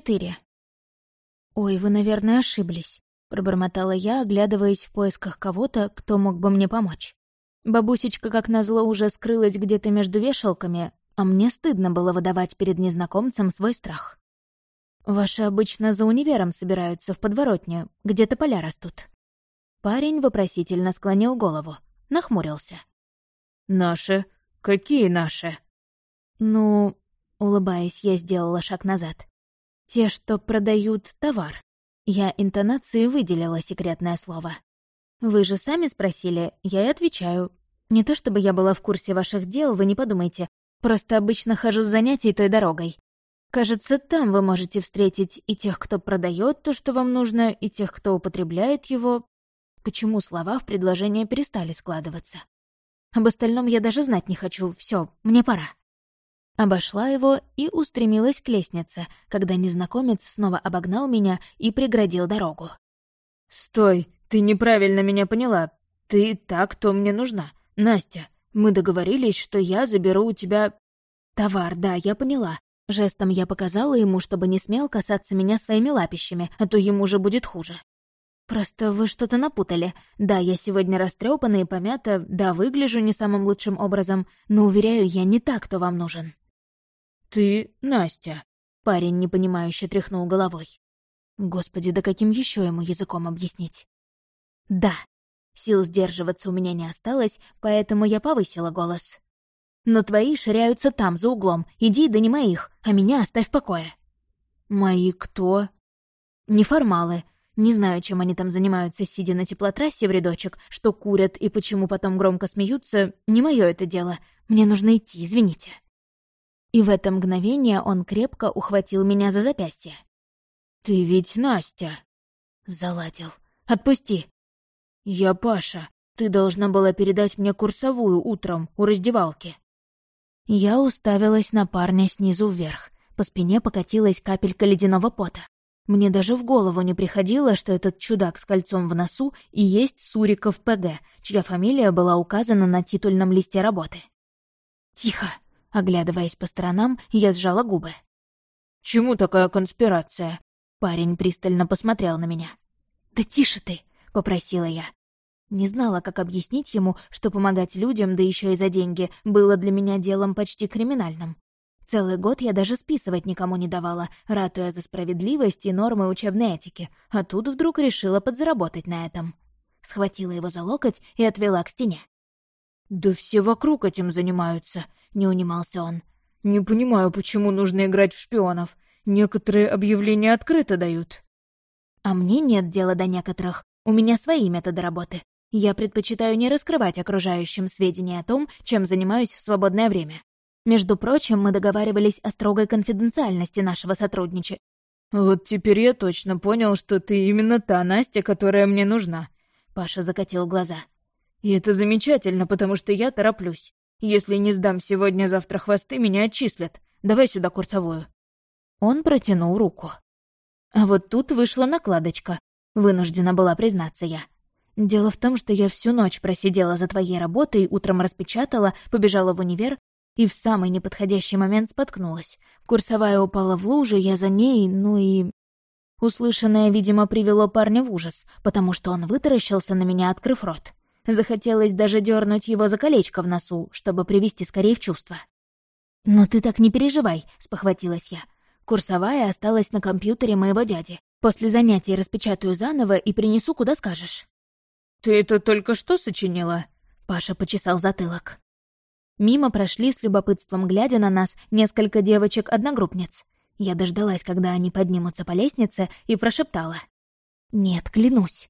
4. «Ой, вы, наверное, ошиблись», — пробормотала я, оглядываясь в поисках кого-то, кто мог бы мне помочь. Бабусечка, как назло, уже скрылась где-то между вешалками, а мне стыдно было выдавать перед незнакомцем свой страх. «Ваши обычно за универом собираются в подворотне, где-то поля растут». Парень вопросительно склонил голову, нахмурился. «Наши? Какие наши?» «Ну...» — улыбаясь, я сделала шаг назад. «Те, что продают товар». Я интонацией выделила секретное слово. «Вы же сами спросили, я и отвечаю. Не то чтобы я была в курсе ваших дел, вы не подумайте. Просто обычно хожу с занятий той дорогой. Кажется, там вы можете встретить и тех, кто продает то, что вам нужно, и тех, кто употребляет его. Почему слова в предложение перестали складываться? Об остальном я даже знать не хочу. Все, мне пора. Обошла его и устремилась к лестнице, когда незнакомец снова обогнал меня и преградил дорогу. «Стой, ты неправильно меня поняла. Ты та, кто мне нужна. Настя, мы договорились, что я заберу у тебя...» «Товар, да, я поняла. Жестом я показала ему, чтобы не смел касаться меня своими лапищами, а то ему же будет хуже. Просто вы что-то напутали. Да, я сегодня растрепана и помята, да, выгляжу не самым лучшим образом, но, уверяю, я не та, кто вам нужен. «Ты Настя», — парень непонимающе тряхнул головой. Господи, да каким еще ему языком объяснить? «Да». Сил сдерживаться у меня не осталось, поэтому я повысила голос. «Но твои ширяются там, за углом. Иди да не моих, а меня оставь в покое». «Мои кто?» «Неформалы. Не знаю, чем они там занимаются, сидя на теплотрассе в рядочек, что курят и почему потом громко смеются, не мое это дело. Мне нужно идти, извините». И в это мгновение он крепко ухватил меня за запястье. «Ты ведь Настя!» Заладил. «Отпусти!» «Я Паша. Ты должна была передать мне курсовую утром у раздевалки». Я уставилась на парня снизу вверх. По спине покатилась капелька ледяного пота. Мне даже в голову не приходило, что этот чудак с кольцом в носу и есть Суриков ПГ, чья фамилия была указана на титульном листе работы. «Тихо!» Оглядываясь по сторонам, я сжала губы. «Чему такая конспирация?» Парень пристально посмотрел на меня. «Да тише ты!» — попросила я. Не знала, как объяснить ему, что помогать людям, да еще и за деньги, было для меня делом почти криминальным. Целый год я даже списывать никому не давала, ратуя за справедливость и нормы учебной этики, а тут вдруг решила подзаработать на этом. Схватила его за локоть и отвела к стене. «Да все вокруг этим занимаются», — не унимался он. «Не понимаю, почему нужно играть в шпионов. Некоторые объявления открыто дают». «А мне нет дела до некоторых. У меня свои методы работы. Я предпочитаю не раскрывать окружающим сведения о том, чем занимаюсь в свободное время. Между прочим, мы договаривались о строгой конфиденциальности нашего сотрудничества. «Вот теперь я точно понял, что ты именно та Настя, которая мне нужна», — Паша закатил глаза. «И это замечательно, потому что я тороплюсь. Если не сдам сегодня-завтра хвосты, меня отчислят. Давай сюда курсовую». Он протянул руку. А вот тут вышла накладочка. Вынуждена была признаться я. Дело в том, что я всю ночь просидела за твоей работой, утром распечатала, побежала в универ и в самый неподходящий момент споткнулась. Курсовая упала в лужу, я за ней, ну и... Услышанное, видимо, привело парня в ужас, потому что он вытаращился на меня, открыв рот. Захотелось даже дернуть его за колечко в носу, чтобы привести скорее в чувство. «Но ты так не переживай», — спохватилась я. Курсовая осталась на компьютере моего дяди. После занятий распечатаю заново и принесу, куда скажешь. «Ты это только что сочинила?» Паша почесал затылок. Мимо прошли с любопытством, глядя на нас, несколько девочек-одногруппниц. Я дождалась, когда они поднимутся по лестнице, и прошептала. «Нет, клянусь».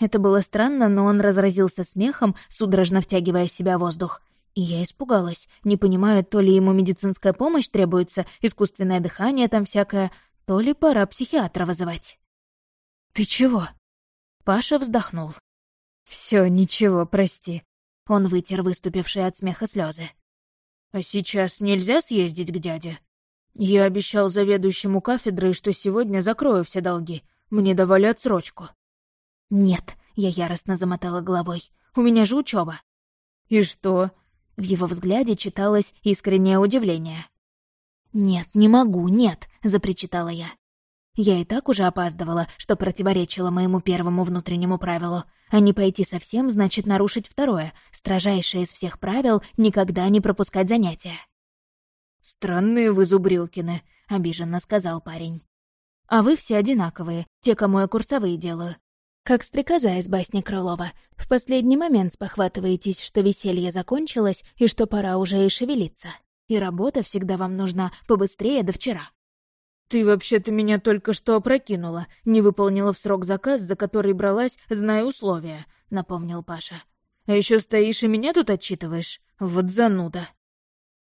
Это было странно, но он разразился смехом, судорожно втягивая в себя воздух. И я испугалась, не понимая, то ли ему медицинская помощь требуется, искусственное дыхание там всякое, то ли пора психиатра вызывать. «Ты чего?» Паша вздохнул. Все, ничего, прости». Он вытер выступившие от смеха слезы. «А сейчас нельзя съездить к дяде? Я обещал заведующему кафедрой, что сегодня закрою все долги. Мне давали отсрочку». «Нет», — я яростно замотала головой. «У меня же учеба. «И что?» В его взгляде читалось искреннее удивление. «Нет, не могу, нет», — запричитала я. Я и так уже опаздывала, что противоречило моему первому внутреннему правилу. А не пойти совсем значит нарушить второе, строжайшее из всех правил — никогда не пропускать занятия. «Странные вы, Зубрилкины», — обиженно сказал парень. «А вы все одинаковые, те, кому я курсовые делаю. Как стрекоза из басни Крылова. В последний момент спохватываетесь, что веселье закончилось и что пора уже и шевелиться. И работа всегда вам нужна побыстрее до вчера. «Ты вообще-то меня только что опрокинула, не выполнила в срок заказ, за который бралась, зная условия», — напомнил Паша. «А еще стоишь и меня тут отчитываешь? Вот зануда».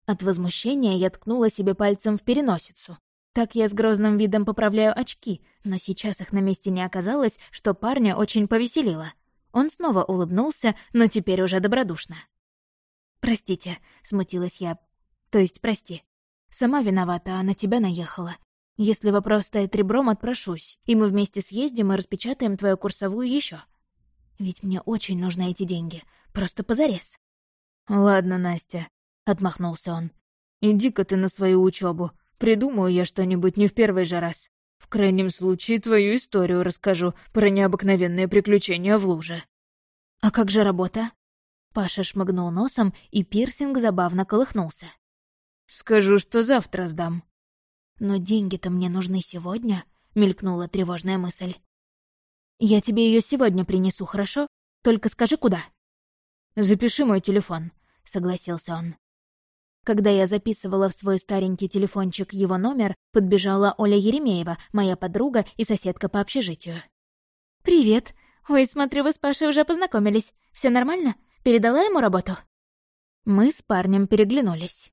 От возмущения я ткнула себе пальцем в переносицу. Так я с грозным видом поправляю очки, но сейчас их на месте не оказалось, что парня очень повеселило. Он снова улыбнулся, но теперь уже добродушно. «Простите», — смутилась я. «То есть, прости. Сама виновата, а на тебя наехала. Если вопрос стоит ребром, отпрошусь, и мы вместе съездим и распечатаем твою курсовую еще. Ведь мне очень нужны эти деньги, просто позарез. «Ладно, Настя», — отмахнулся он. «Иди-ка ты на свою учебу. Придумаю я что-нибудь не в первый же раз. В крайнем случае твою историю расскажу про необыкновенные приключения в луже». «А как же работа?» Паша шмыгнул носом, и пирсинг забавно колыхнулся. «Скажу, что завтра сдам», «Но деньги-то мне нужны сегодня», — мелькнула тревожная мысль. «Я тебе ее сегодня принесу, хорошо? Только скажи, куда?» «Запиши мой телефон», — согласился он. Когда я записывала в свой старенький телефончик его номер, подбежала Оля Еремеева, моя подруга и соседка по общежитию. «Привет. Ой, смотрю, вы с Пашей уже познакомились. Все нормально? Передала ему работу?» Мы с парнем переглянулись.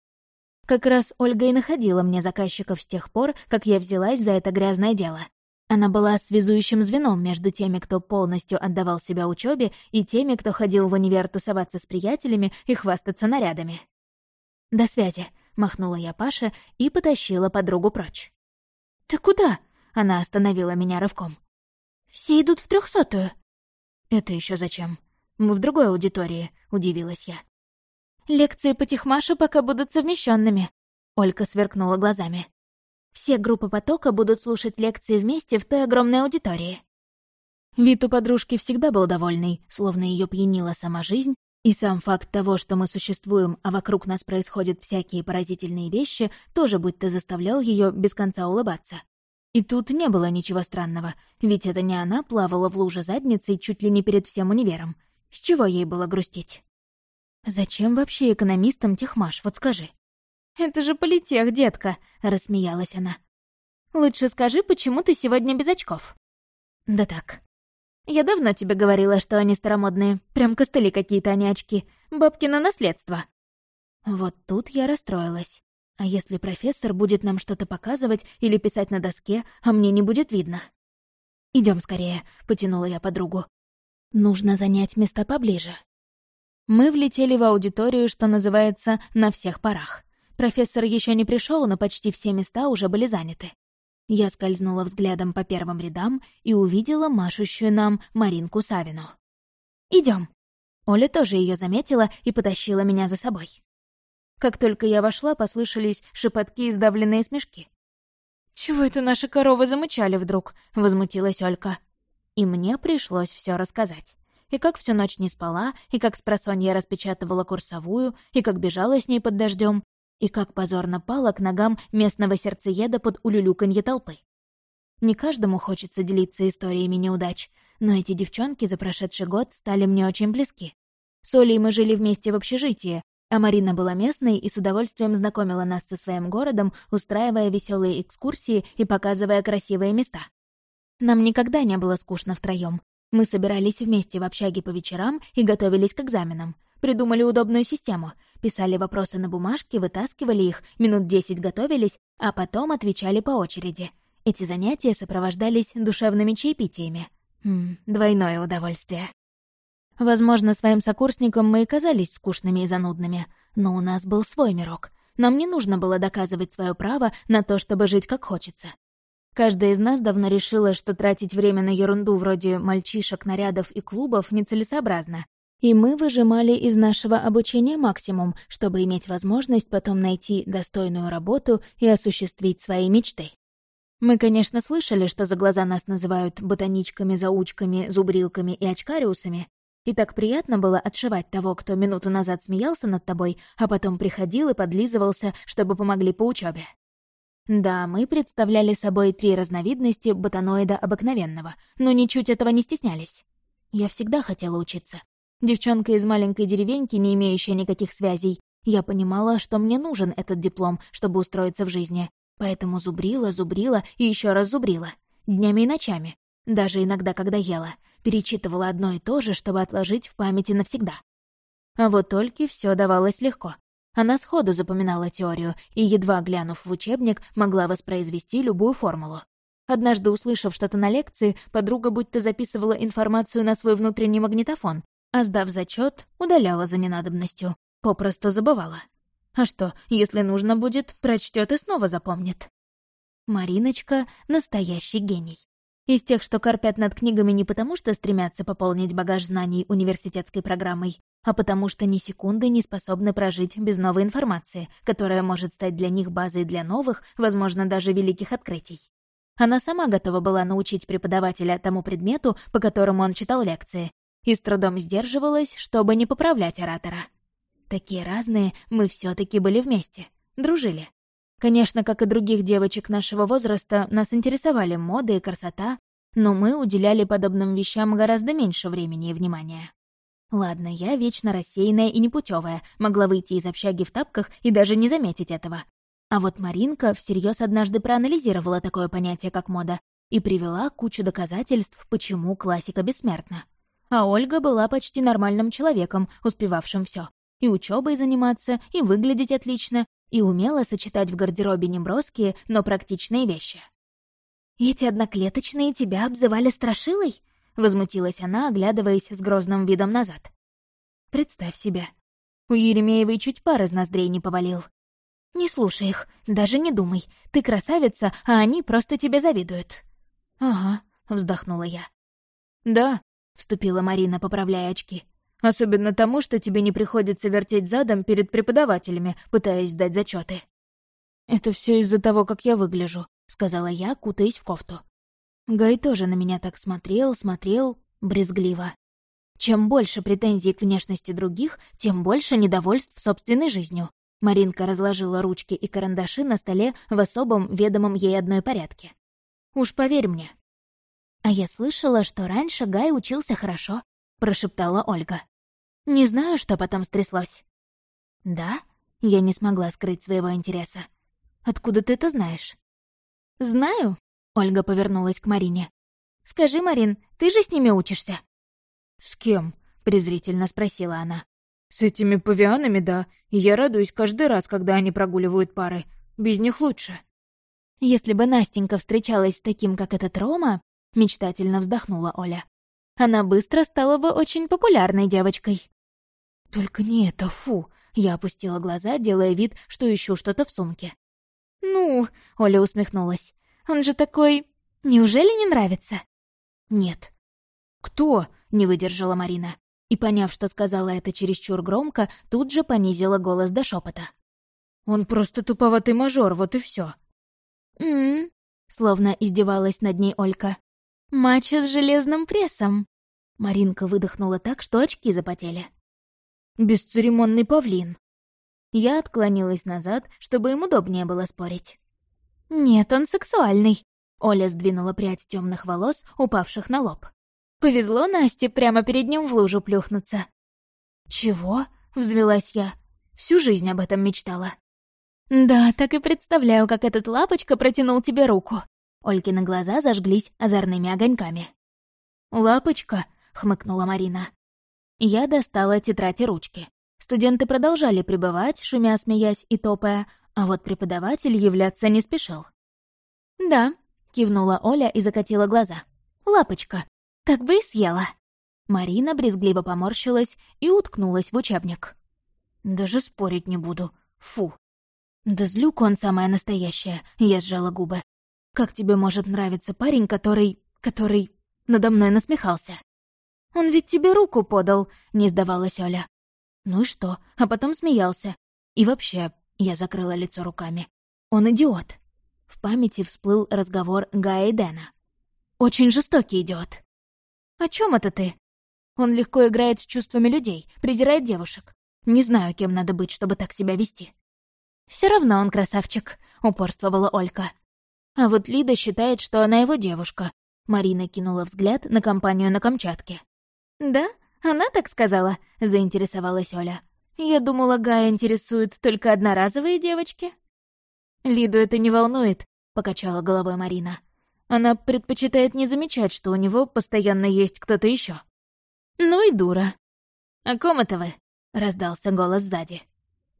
Как раз Ольга и находила мне заказчиков с тех пор, как я взялась за это грязное дело. Она была связующим звеном между теми, кто полностью отдавал себя учебе, и теми, кто ходил в универ тусоваться с приятелями и хвастаться нарядами. «До связи», — махнула я Паше и потащила подругу прочь. «Ты куда?» — она остановила меня рывком. «Все идут в трехсотую». «Это еще зачем? Мы в другой аудитории», — удивилась я. Лекции по техмашу пока будут совмещенными. Олька сверкнула глазами. Все группы потока будут слушать лекции вместе в той огромной аудитории. Вид у подружки всегда был довольный, словно ее пьянила сама жизнь, и сам факт того, что мы существуем, а вокруг нас происходят всякие поразительные вещи, тоже будто заставлял ее без конца улыбаться. И тут не было ничего странного, ведь это не она плавала в луже задницей чуть ли не перед всем универом. С чего ей было грустить? «Зачем вообще экономистам техмаш, вот скажи?» «Это же политех, детка», — рассмеялась она. «Лучше скажи, почему ты сегодня без очков?» «Да так. Я давно тебе говорила, что они старомодные. Прям костыли какие-то, они очки. Бабкино наследство». Вот тут я расстроилась. А если профессор будет нам что-то показывать или писать на доске, а мне не будет видно? Идем скорее», — потянула я подругу. «Нужно занять места поближе». Мы влетели в аудиторию, что называется, на всех парах. Профессор еще не пришел, но почти все места уже были заняты. Я скользнула взглядом по первым рядам и увидела машущую нам Маринку Савину. Идем. Оля тоже ее заметила и потащила меня за собой. Как только я вошла, послышались шепотки и сдавленные смешки. «Чего это наши коровы замычали вдруг?» — возмутилась Олька. И мне пришлось все рассказать и как всю ночь не спала, и как с распечатывала курсовую, и как бежала с ней под дождем, и как позорно пала к ногам местного сердцееда под улюлюканье толпы. Не каждому хочется делиться историями неудач, но эти девчонки за прошедший год стали мне очень близки. С Олей мы жили вместе в общежитии, а Марина была местной и с удовольствием знакомила нас со своим городом, устраивая веселые экскурсии и показывая красивые места. Нам никогда не было скучно втроем. Мы собирались вместе в общаге по вечерам и готовились к экзаменам. Придумали удобную систему. Писали вопросы на бумажке, вытаскивали их, минут десять готовились, а потом отвечали по очереди. Эти занятия сопровождались душевными чаепитиями. Хм, двойное удовольствие. Возможно, своим сокурсникам мы и казались скучными и занудными, но у нас был свой мирок. Нам не нужно было доказывать свое право на то, чтобы жить как хочется. Каждая из нас давно решила, что тратить время на ерунду вроде мальчишек, нарядов и клубов нецелесообразно. И мы выжимали из нашего обучения максимум, чтобы иметь возможность потом найти достойную работу и осуществить свои мечты. Мы, конечно, слышали, что за глаза нас называют ботаничками, заучками, зубрилками и очкариусами, и так приятно было отшивать того, кто минуту назад смеялся над тобой, а потом приходил и подлизывался, чтобы помогли по учебе. Да, мы представляли собой три разновидности ботаноида обыкновенного, но ничуть этого не стеснялись. Я всегда хотела учиться. Девчонка из маленькой деревеньки, не имеющая никаких связей, я понимала, что мне нужен этот диплом, чтобы устроиться в жизни, Поэтому зубрила, зубрила и еще раз зубрила. Днями и ночами. Даже иногда, когда ела. Перечитывала одно и то же, чтобы отложить в памяти навсегда. А вот только все давалось легко. Она сходу запоминала теорию и, едва глянув в учебник, могла воспроизвести любую формулу. Однажды, услышав что-то на лекции, подруга будто записывала информацию на свой внутренний магнитофон, а сдав зачет, удаляла за ненадобностью. Попросту забывала. А что, если нужно будет, прочтет и снова запомнит. Мариночка — настоящий гений. Из тех, что корпят над книгами не потому, что стремятся пополнить багаж знаний университетской программой, а потому что ни секунды не способны прожить без новой информации, которая может стать для них базой для новых, возможно, даже великих открытий. Она сама готова была научить преподавателя тому предмету, по которому он читал лекции, и с трудом сдерживалась, чтобы не поправлять оратора. Такие разные, мы все таки были вместе, дружили. Конечно, как и других девочек нашего возраста, нас интересовали мода и красота, но мы уделяли подобным вещам гораздо меньше времени и внимания. Ладно, я вечно рассеянная и непутевая, могла выйти из общаги в тапках и даже не заметить этого. А вот Маринка всерьез однажды проанализировала такое понятие, как мода, и привела кучу доказательств, почему классика бессмертна. А Ольга была почти нормальным человеком, успевавшим все и учебой заниматься, и выглядеть отлично, и умела сочетать в гардеробе неброские, но практичные вещи. «Эти одноклеточные тебя обзывали страшилой?» — возмутилась она, оглядываясь с грозным видом назад. «Представь себе. У Еремеевой чуть пар из ноздрей не повалил. Не слушай их, даже не думай. Ты красавица, а они просто тебе завидуют». «Ага», — вздохнула я. «Да», — вступила Марина, поправляя очки. Особенно тому, что тебе не приходится вертеть задом перед преподавателями, пытаясь сдать зачеты. «Это все из-за того, как я выгляжу», — сказала я, кутаясь в кофту. Гай тоже на меня так смотрел, смотрел, брезгливо. Чем больше претензий к внешности других, тем больше недовольств собственной жизнью. Маринка разложила ручки и карандаши на столе в особом ведомом ей одной порядке. «Уж поверь мне». «А я слышала, что раньше Гай учился хорошо», — прошептала Ольга. Не знаю, что потом стряслось». «Да?» — я не смогла скрыть своего интереса. «Откуда ты это знаешь?» «Знаю», — Ольга повернулась к Марине. «Скажи, Марин, ты же с ними учишься?» «С кем?» — презрительно спросила она. «С этими павианами, да. Я радуюсь каждый раз, когда они прогуливают пары. Без них лучше». «Если бы Настенька встречалась с таким, как этот Рома», — мечтательно вздохнула Оля, «она быстро стала бы очень популярной девочкой». «Только не это, фу!» Я опустила глаза, делая вид, что ищу что-то в сумке. «Ну...» — Оля усмехнулась. «Он же такой... Неужели не нравится?» «Нет». «Кто?» — не выдержала Марина. И, поняв, что сказала это чересчур громко, тут же понизила голос до шепота. «Он просто туповатый мажор, вот и все. «М-м-м», словно издевалась над ней Олька. «Мачо с железным прессом». Маринка выдохнула так, что очки запотели. Бесцеремонный павлин. Я отклонилась назад, чтобы им удобнее было спорить. «Нет, он сексуальный», — Оля сдвинула прядь темных волос, упавших на лоб. «Повезло Насте прямо перед ним в лужу плюхнуться». «Чего?» — взвелась я. Всю жизнь об этом мечтала. «Да, так и представляю, как этот лапочка протянул тебе руку». Олькины глаза зажглись озорными огоньками. «Лапочка?» — хмыкнула Марина. Я достала тетрадь и ручки. Студенты продолжали пребывать, шумя, смеясь и топая, а вот преподаватель являться не спешил. «Да», — кивнула Оля и закатила глаза. «Лапочка, так бы и съела». Марина брезгливо поморщилась и уткнулась в учебник. «Даже спорить не буду. Фу». «Да злюк он самая настоящая», — я сжала губы. «Как тебе может нравиться парень, который... который надо мной насмехался?» «Он ведь тебе руку подал», — не сдавалась Оля. «Ну и что?» А потом смеялся. И вообще, я закрыла лицо руками. «Он идиот». В памяти всплыл разговор Гая и Дэна. «Очень жестокий идиот». «О чем это ты?» «Он легко играет с чувствами людей, презирает девушек. Не знаю, кем надо быть, чтобы так себя вести». Все равно он красавчик», — упорствовала Олька. А вот Лида считает, что она его девушка. Марина кинула взгляд на компанию на Камчатке. «Да? Она так сказала?» — заинтересовалась Оля. «Я думала, Гая интересует только одноразовые девочки». «Лиду это не волнует», — покачала головой Марина. «Она предпочитает не замечать, что у него постоянно есть кто-то еще. «Ну и дура». «О ком это вы?» — раздался голос сзади.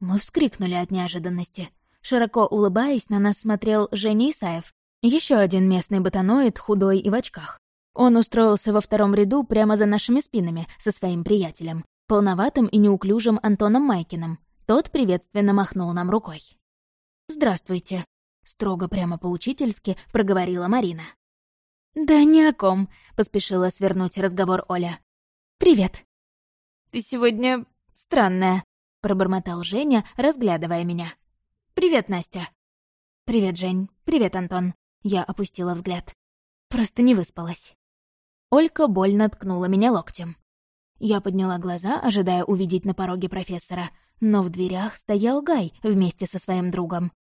Мы вскрикнули от неожиданности. Широко улыбаясь, на нас смотрел Женя Исаев, еще один местный ботаноид, худой и в очках. Он устроился во втором ряду прямо за нашими спинами со своим приятелем, полноватым и неуклюжим Антоном Майкиным. Тот приветственно махнул нам рукой. «Здравствуйте», — строго прямо по-учительски проговорила Марина. «Да ни о ком», — поспешила свернуть разговор Оля. «Привет». «Ты сегодня странная», — пробормотал Женя, разглядывая меня. «Привет, Настя». «Привет, Жень. Привет, Антон». Я опустила взгляд. Просто не выспалась. Олька больно ткнула меня локтем. Я подняла глаза, ожидая увидеть на пороге профессора, но в дверях стоял Гай вместе со своим другом.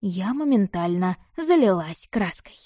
Я моментально залилась краской.